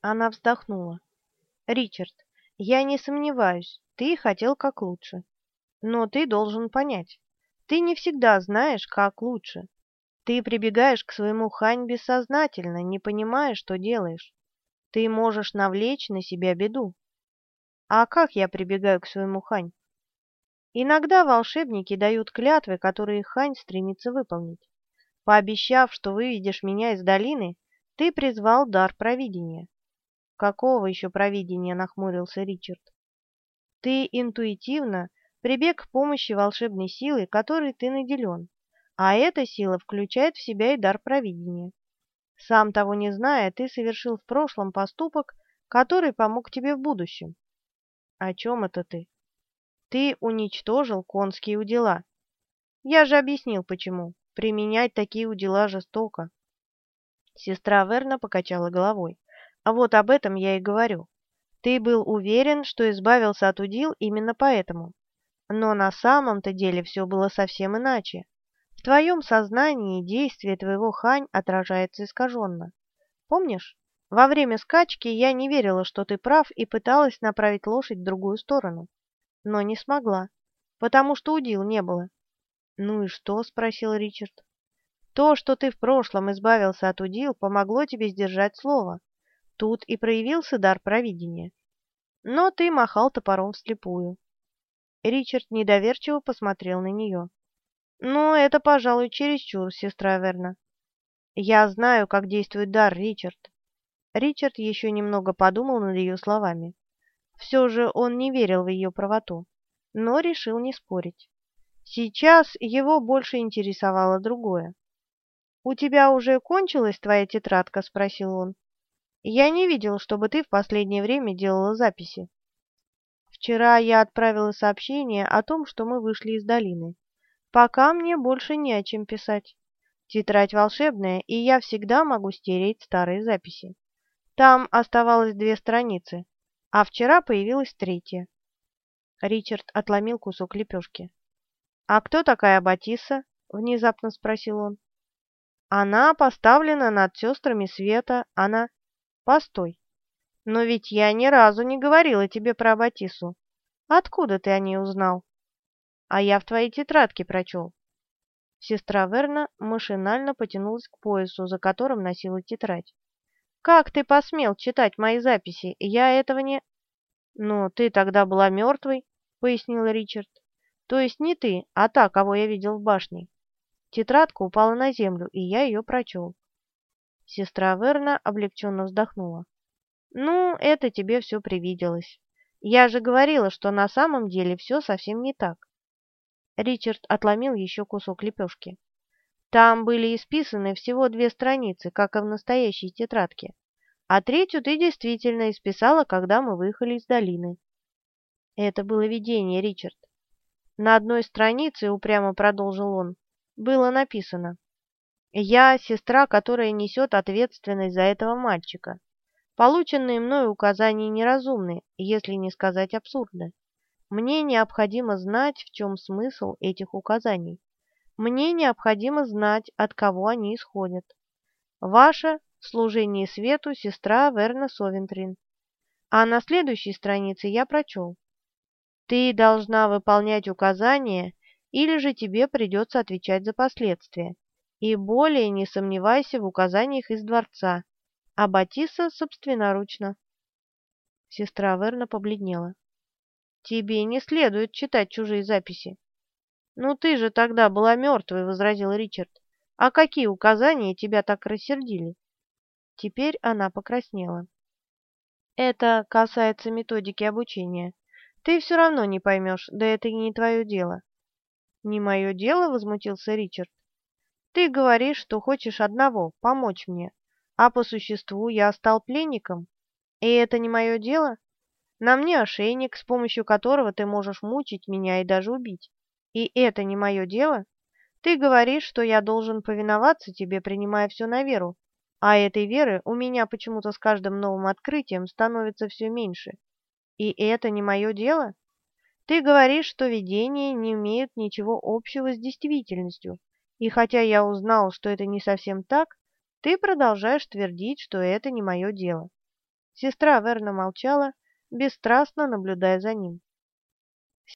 Она вздохнула. «Ричард, я не сомневаюсь, ты хотел как лучше. Но ты должен понять, ты не всегда знаешь, как лучше. Ты прибегаешь к своему хань бессознательно, не понимая, что делаешь. Ты можешь навлечь на себя беду. А как я прибегаю к своему хань? Иногда волшебники дают клятвы, которые хань стремится выполнить. Пообещав, что выведешь меня из долины, ты призвал дар провидения. Какого еще провидения, нахмурился Ричард. Ты интуитивно прибег к помощи волшебной силы, которой ты наделен, а эта сила включает в себя и дар провидения. Сам того не зная, ты совершил в прошлом поступок, который помог тебе в будущем. О чем это ты? Ты уничтожил конские удила. Я же объяснил, почему. Применять такие удила жестоко. Сестра Верна покачала головой. А вот об этом я и говорю. Ты был уверен, что избавился от удил именно поэтому. Но на самом-то деле все было совсем иначе. В твоем сознании действие твоего хань отражается искаженно. Помнишь, во время скачки я не верила, что ты прав, и пыталась направить лошадь в другую сторону. Но не смогла, потому что удил не было. «Ну и что?» — спросил Ричард. «То, что ты в прошлом избавился от удил, помогло тебе сдержать слово. Тут и проявился дар провидения. Но ты махал топором вслепую. Ричард недоверчиво посмотрел на нее. «Ну, это, пожалуй, чересчур, сестра Верна. Я знаю, как действует дар, Ричард». Ричард еще немного подумал над ее словами. Все же он не верил в ее правоту, но решил не спорить. Сейчас его больше интересовало другое. «У тебя уже кончилась твоя тетрадка?» — спросил он. Я не видел, чтобы ты в последнее время делала записи. Вчера я отправила сообщение о том, что мы вышли из долины. Пока мне больше не о чем писать. Тетрадь волшебная, и я всегда могу стереть старые записи. Там оставалось две страницы, а вчера появилась третья. Ричард отломил кусок лепешки. «А кто такая Батиса?» — внезапно спросил он. «Она поставлена над сестрами Света, она...» Постой. Но ведь я ни разу не говорила тебе про Батису. Откуда ты о ней узнал? А я в твоей тетрадке прочел. Сестра Верна машинально потянулась к поясу, за которым носила тетрадь. «Как ты посмел читать мои записи? Я этого не...» «Ну, ты тогда была мертвой», — пояснил Ричард. «То есть не ты, а та, кого я видел в башне. Тетрадка упала на землю, и я ее прочел. Сестра Верна облегченно вздохнула. «Ну, это тебе все привиделось. Я же говорила, что на самом деле все совсем не так». Ричард отломил еще кусок лепешки. «Там были исписаны всего две страницы, как и в настоящей тетрадке, а третью ты действительно исписала, когда мы выехали из долины». Это было видение, Ричард. На одной странице, упрямо продолжил он, было написано я сестра, которая несет ответственность за этого мальчика. Полученные мною указания неразумны, если не сказать абсурдны. Мне необходимо знать, в чем смысл этих указаний. Мне необходимо знать, от кого они исходят. Ваша в служении свету сестра Верна Совентрин. А на следующей странице я прочел. Ты должна выполнять указания, или же тебе придется отвечать за последствия. И более не сомневайся в указаниях из дворца, а Батиса собственноручно. Сестра Верна побледнела. «Тебе не следует читать чужие записи». «Ну ты же тогда была мертвой», — возразил Ричард. «А какие указания тебя так рассердили?» Теперь она покраснела. «Это касается методики обучения. Ты все равно не поймешь, да это и не твое дело». «Не мое дело?» — возмутился Ричард. Ты говоришь, что хочешь одного – помочь мне, а по существу я стал пленником. И это не мое дело? На мне ошейник, с помощью которого ты можешь мучить меня и даже убить. И это не мое дело? Ты говоришь, что я должен повиноваться тебе, принимая все на веру, а этой веры у меня почему-то с каждым новым открытием становится все меньше. И это не мое дело? Ты говоришь, что видения не имеют ничего общего с действительностью, и хотя я узнал, что это не совсем так, ты продолжаешь твердить, что это не мое дело. Сестра Верна молчала, бесстрастно наблюдая за ним.